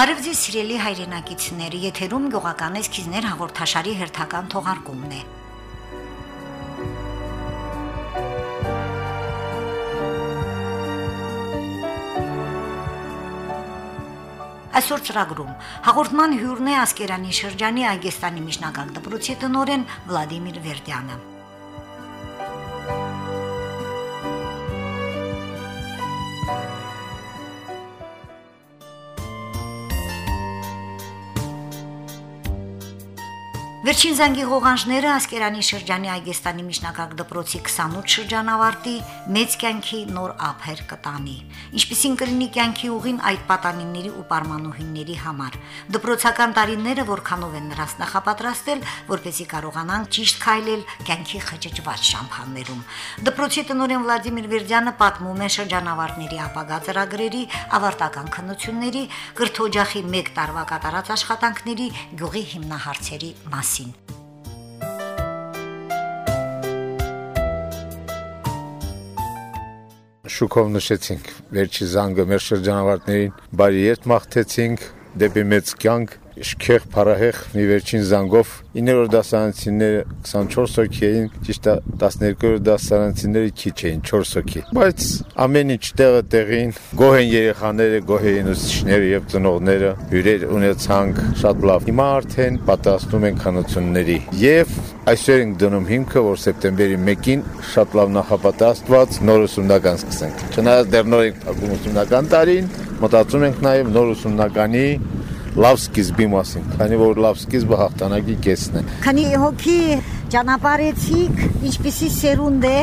Բարև ձեզ սիրելի հայրենակիցներ, եթերում գյուղական էսքիզներ հաղորդաշարի հերթական թողարկումն է։ Այսօր ծրագրում. հաղորդման հյուրն է Ասկերանի շրջանի Այգեստանի միջնակարգ դպրոցի տնօրեն Վլադիմիր Վերդյանը։ Վերջին զանգի ղողանջները Ասկերանի շրջանի Այգեստանի միջնակարգ դպրոցի 28 շրջանավարտի մեծ կյանքի նոր ափեր կտանի։ Ինչպիսին կլինի կյանքի ուղին այդ պատանիների ու պարմանուհիների համար։ Դպրոցական տարիները որքանով են նրանց նախապատրաստել, որպեսզի կարողանան ճիշտ քայլել կյանքի խճճված շամփաններում։ Դպրոցի տնօրեն Վլադիմիր Վերդյանը պատմում է շրջանավարտների ապագա ծրագրերի, ավարտական քննությունների, կրթօջախի 1 տարվա կատարած աշխատանքների, գյուղի հիմնահարցերի մասին մասին։ Շուկով նշեցինք վերջի զանգը մեր շրջանավարտներին, բարի երթ մաղթեցինք դեպի մեծ կյանք շքեղ փարահեղ մի վերջին զանգով 9-րդ դասարանցիները 24 հոգի էին, ճիշտ է 12-րդ դասարանցիները քիչ էին 4 հոգի։ Բայց ամեն ինչ տեղը տեղին, գոհ են երեխաները, գոհ են ուսուցիչները եւ ծնողները, հյուրեր ունեցանք, շատ լավ։ Հիմա արդեն պատրաստում են քանությունների եւ այսօր ենք դնում հիմքը, որ սեպտեմբերի 1-ին շատ լավ նախապատրաստված նոր ուսումնական սկսենք։ Չնայած դեռ նոր ենք ուսումնական տարին, մտածում ենք նաեւ նոր ուսումնականի լավ սկիզբի մասին, քանի որ լավ սկիզբը հաղթանակի կեսն է։ Քանի հոգի ճանապարհեցիք, ինչպիսի սերունդ է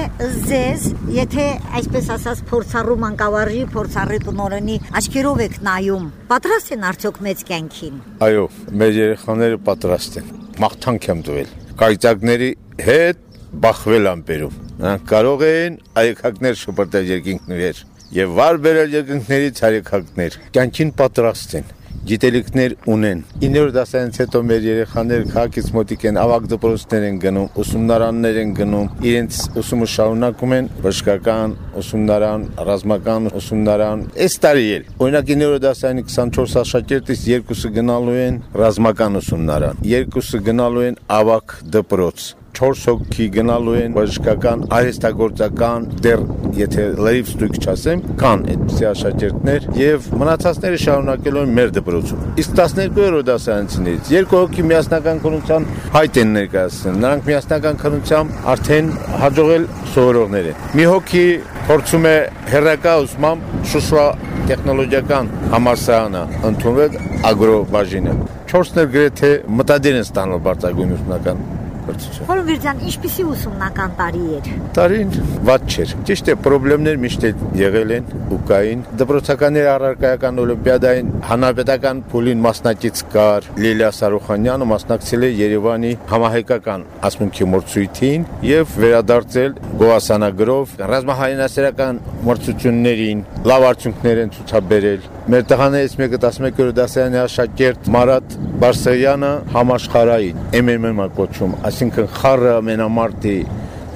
ձեզ, եթե այսպես ասած փորձառու մանկավարժի, փորձառի տնորենի աչքերով եք նայում, պատրաստ են արդյոք մեծ կյանքին։ Այո, մեր երեխաները պատրաստ են։ Մաղթանք եմ տվել։ Կայծակների հետ բախվել ամպերում։ Նրանք կարող են այքակներ շփրտել երկինքներ եւ վար բերել երկինքներից հարեկակներ։ Կյանքին պատրաստ են գիտելիքներ ունեն։ 9-րդ դասարանից հետո մեր երեխաները քաղաքից մոտիկ են, ավագ դպրոցներ են գնում, ուսումնարաններ են գնում, իրենց ուսումը շարունակում են բժշկական ուսումնարան, ռազմական ուսումնարան։ Այս տարի էլ օրինակ 9-րդ դասարանի 24 աշակերտից երկուսը գնալու են ռազմական ուսումնարան, երկուսը գնալու են ավագ դպրոց 4 հոգի գնալու են բժշկական, արհեստագործական, դեռ եթե լրիվ ստույգ չասեմ, կան այդպիսի աշակերտներ եւ մնացածները շարունակելու են մեր դպրոցում։ Իսկ 12-րդ դասարանցիներից երկու հոգի միասնական քննության հայտ են ներկայացնում։ Նրանք միասնական քննությամբ արդեն հաջողել սովորողներ են։ Մի հոգի փորձում է հերրակա ուսմամբ Շուշվա տեխնոլոգիական համալսարանը ընդունվել ագրոբաժինը։ 4-ներ գրեթե մտադիր են ստանալ բարձրագույն ուսումնական կրթություն։ Պարոն Վերջան, ինչպիսի ուսումնական տարի էր։ Տարին վատ չէր։ Ճիշտ է, խնդիրներ միշտ եղել են ու կային։ Դպրոցականների առարկայական օլիմպիադային հանրապետական փուլին մասնակից կար Լիլիա Սարուխանյանը մասնակցել է Երևանի համահայկական ասմունքի մրցույթին եւ վերադարձել գոհասանագրով ռազմահայնասերական մրցություններին լավ արդյունքներ են ցուցաբերել Մեր տղաներից մեկը 11-րդ դասարանի աշակերտ Մարատ Բարսեղյանը համաշխարային MMM-ը կոչում, այսինքն խառը մենամարտի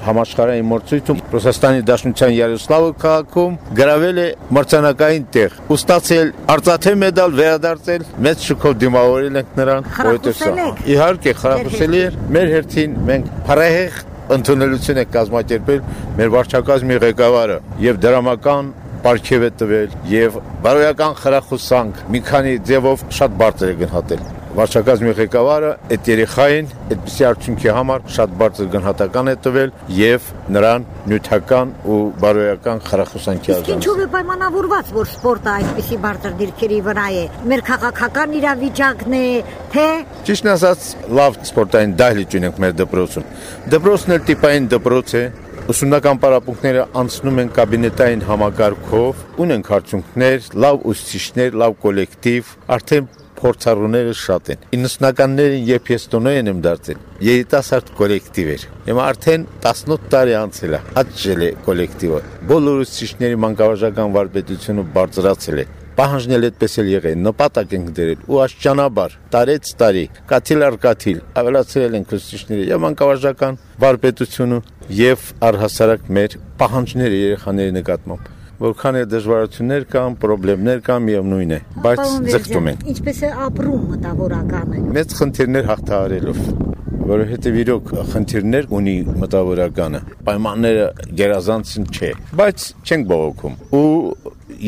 համաշխարհային մրցույթում Ռուսաստանի Դաշնության Յարոսլավը քաղաքում գրավել է մրցանակային տեղ։ Ուստացել արծաթե մեդալ վերադարձել մեծ շքով դիմավորել ենք նրան, որովհետև իհարկե խրախուսելի էր մեր հերթին մենք փառահեղ ընդունելություն է կազմակերպել մեր վարչակազմի ղեկավարը եւ դրամական պարգև է տվել եւ բարոյական խրախուսանք մի քանի ձևով շատ բարձր է գնահատել վարչակազմի ղեկավարը այդ երեխային այդպիսի արդյունքի համար շատ բարձր գնահատական է տվել եւ նրան նյութական ու բարոյական խրախուսանքի ազգանց։ Ինչու՞ է պայմանավորված, որ սպորտը այսպիսի բարձր դիրքերի վրա է։ Մեր քաղաքական իրավիճակն է, թե Ճիշտն ասած, լավ սպորտային դահլիճ ունենք մեր դպրոցում։ Դպրոցն էլ տիպային դպրոց է, Ուսումնական պարապմունքները անցնում են կաբինետային համակարգով, ունենք արդյունքներ, լավ ուսուցիչներ, լավ կոլեկտիվ, արդեն փորձառուները շատ են։ 90-ականներին երբ ես տնօրեն եմ դարձել, երիտասարդ կոլեկտիվ էր։ Հիմա արդեն 18 տարի անցել է, աճել է կոլեկտիվը։ Բոլոր ուսուցիչների մանկավարժական վարպետությունը բարձրացել է պահանջնել այդպես էլ եղել, նպատակ ենք դրել ու աշճանաբար տարեց տարի, կաթիլ առ կաթիլ ավելացրել են քրիստոնյաները եւ մանկավարժական վարպետությունը եւ առհասարակ մեր պահանջները երեխաների նկատմամբ Որքան է դժվարություններ կան, խնդիրներ կան, միևնույն է, բայց ձգտում ենք։ Ինչպես է ապրում մտավորականը։ Մեծ խնդիրներ հաղթահարելով որովհետև իրոք խնդիրներ ունի մտավորականը պայմանները գերազանցին չէ բայց չենք բողոքում ու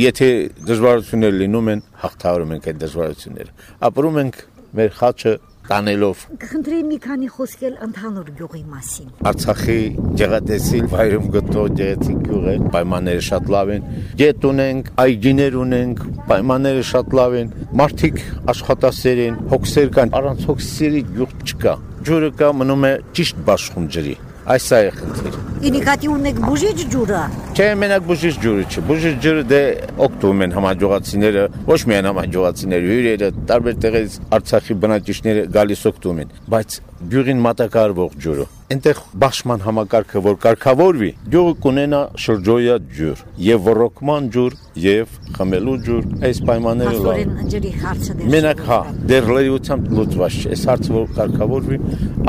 եթե դժվարություններ լինում են հաղթահարում ենք այդ դժվարությունները ապրում ենք մեր խաչը տանելով։ Կխնդրեի մի քանի խոսքել ընդհանուր գյուղի մասին։ Արցախի գեղատեսիլ վայրում գտնող գեղեցիկ գյուղ է, պայմանները շատ լավ են։ Գետ ունենք, այգիներ ունենք, պայմանները շատ լավ են։ Մարդիկ աշխատասեր են, հոգսեր կան, առանց հոգսերի գյուղ չկա։ Ջուրը կա մնում է ճիշտ բաշխում ջրի։ Այս է խնդիրը։ Ինիկատի ունեք բուժիչ ջուրը։ Չէ, մենակ բուժիչ ջուրը չէ։ Բուժիչ ջուրը դե օգտվում են համաճողացիները, ոչ միայն համաճողացիները, հյուրերը, տարբեր տեղերից Արցախի բնակիչները գալիս օգտվում են, բայց գյուղին մատակարարվող ջուրը այնտեղ բաշխման համակարգը որ կարգավորվի գյուղը կունենա շրջոյա ջուր եւ ռոկման ջուր եւ խմելու ջուր այս պայմանները լավ ջրի հարցը դեր մենակ հա դեր լրիվությամբ լուծված չէ այս հարցը որ կարգավորվի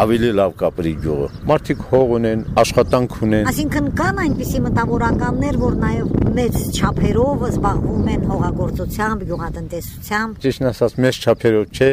ավելի լավ կապրի գյուղը մարդիկ հող ունեն աշխատանք ունեն այսինքն կան այնպիսի մտավորականներ որ նաեւ մեծ չափերով զբաղվում են հողագործությամբ գյուղատնտեսությամբ ճիշտ ասած մեծ չափերով չէ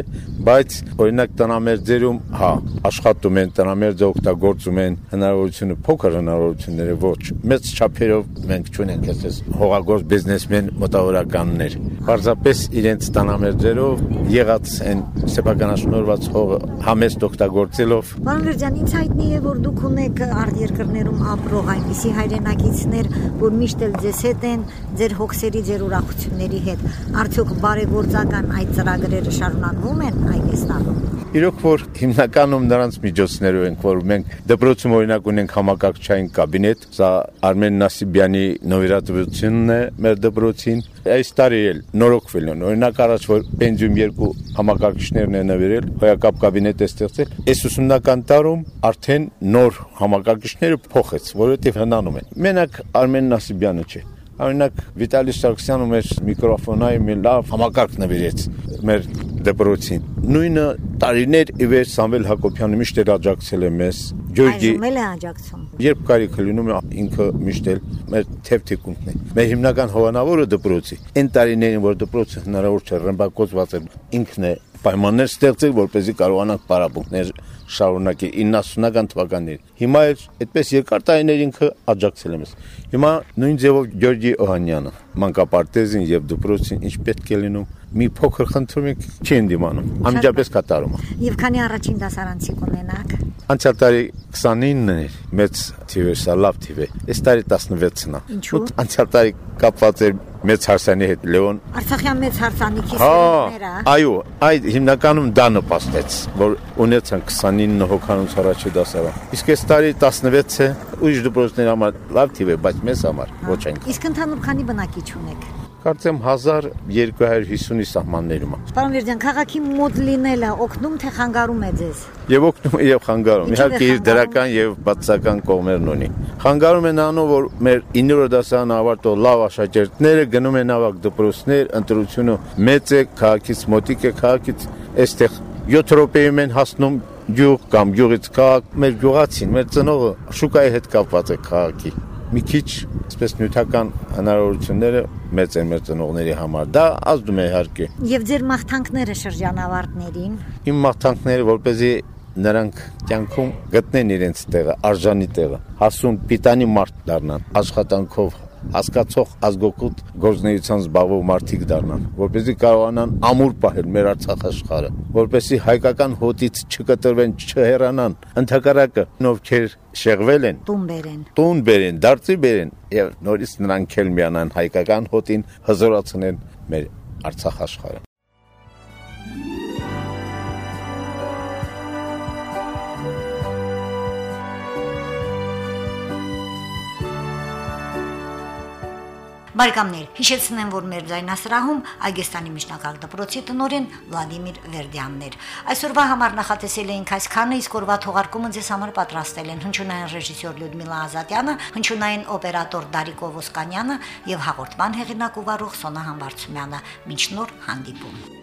բայց օրինակ տնամերձերում հա աշխատում են տնամերձը օգտագործում են հնարավորությունը փոքր հնարավորությունները ոչ մեծ չափերով մենք չունենք այսպես հողագործ բիզնեսմեն մտավորականներ պարզապես իրենց տնամերձերով եղած են սեփականաշնորհված հողը համեստ օգտագործելով Պարոն Վերջյան ինձ հայտնի է որ դուք ունեք արտերկրներում ապրող այնպիսի հայրենակիցներ որ միշտ էլ ձեզ հետ են ձեր հոգսերի ձեր ուրախությունների հետ արդյոք բարեգործական այդ ծրագրերը շարունակվում են Հայկստանում Իրոք որ հիմնականում նրանց միջոցներով ենք, որ մենք դպրոցում օրինակ ունենք համակարգչային կաբինետ, սա Արմեն Նասիբյանի նվիրատվությունն է մեր դպրոցին։ Այս տարի էլ նորոգվել են։ Օրինակ առաջ որ Պենզիում երկու համակարգիչներն են նվիրել, հոյակապ կաբինետ է ստեղծել։ Այս ուսումնական տարում արդեն նոր համակարգիչները փոխեց, որովհետև հնանում են։ Մենակ Արմեն Նասիբյանը չէ Օրինակ Վիտալի Սարգսյանը մեր միկրոֆոնայի մի լավ համակարգ նվիրեց մեր դպրոցին։ Նույնը տարիներ ի վեր Սամվել Հակոբյանը միշտ էր աջակցել է մեզ։ Գյորգի Այժմ է աջակցում։ Երբ կարիքը լինում է ինքը միշտ էլ մեր թեփթիկունքն է։ Մեր հիմնական հովանավորը դպրոցի։ Այն տարիներին որ դպրոցը հնարավոր չէ ռմբակոծված էր ինքն է պայմաններ ստեղծել, որպեսզի կարողանանք պարապմունքներ շարունակել 90-ական թվականներին։ Հիմա էլ այդպես երկար տարիներ ինքը աջակցել է մեզ։ Հիմա նույն ձևով Գյորգի Օհանյանը, մանկապարտեզին եւ դպրոցին ինչ պետք է լինում, մի փոքր խնդրում եք չեն դիմանում։ Անմիջապես կատարում։ Եվ քանի առաջին դասարանցի կունենաք։ Անցյալ տարի 29-ն էր, մեծ թիվ է, սա լավ թիվ է։ Այս տարի 16-ն է։ Ինչու՞։ Անցյալ տարի կապված էր մեծ հարսանի հետ Լեոն Արցախյան մեծ հարսանիքի սերունդները այո այդ հիմնականում դա նպաստեց որ ունեցան 29 հոգանոց առաջի դասարան իսկ այս տարի 16 է ուրիշ դպրոցների համար լավ թիվ է բայց մեզ համար ոչ այնքան իսկ ընդհանուր քանի բնակիչ ունեք Կարծեմ 1250-ի սահմաններում է։ Պարոն Վերջյան, քաղաքի մոտ լինելը օգնում թե խանգարում է ձեզ։ Եվ օգնում է եւ խանգարում։ Իհարկե իր դրական եւ բացական կողմերն ունի։ Խանգարում է նրանով, որ մեր 9-րդ դասարան ավարտող լավ աշակերտները գնում են ավակ դպրոցներ, ընտրությունը մեծ է, քաղաքից մոտիկ է, քաղաքից այստեղ 7 րոպեում են հասնում գյուղ կամ գյուղից քաղաք, մեր գյուղացին, մեր ծնողը շուկայի հետ կապված է քաղաքի մի քիչ այսպես նյութական հնարավորությունները մեծ են մեր ծնողների համար։ Դա ազդում է իհարկե։ Եվ ձեր մաղթանքները շրջանավարտներին։ Իմ մաղթանքները, որպեսզի նրանք կյանքում գտնեն իրենց տեղը, արժանի տեղը, հասուն պիտանի մարդ դառնան, աշխատանքով հասկացող ազգոկուտ գործնեության զբաղվող մարդիկ դառնան, որպեսզի կարողանան ամուր պահել մեր Արցախ աշխարհը, որպեսզի հայկական հոտից չկտրվեն, չհեռանան, ընդհակառակը ովքեր շեղվել են, տուն բերեն, տուն բերեն, դարձի բերեն եւ նորից նրանք էլ միանան հայկական հոտին հզորացնեն մեր Արցախ աշխարհը։ Բարեկամներ, հիշեցնեմ, որ մեր ձայնասրահում Այգեստանի միջնակարգ դպրոցի տնորեն Վլադիմիր Վերդյանն էր։ Այսօրվա համար նախատեսել էինք այսքանը, իսկ օրվա թողարկումը ձեզ համար պատրաստել են հնչյունային ռեժիսոր Լյուդմիլա Ազատյանը, հնչյունային օպերատոր Դարիկ Ովոսկանյանը եւ հաղորդման հեղինակ ու վարող Սոնա Համբարձումյանը։ Մինչ նոր հանդիպում։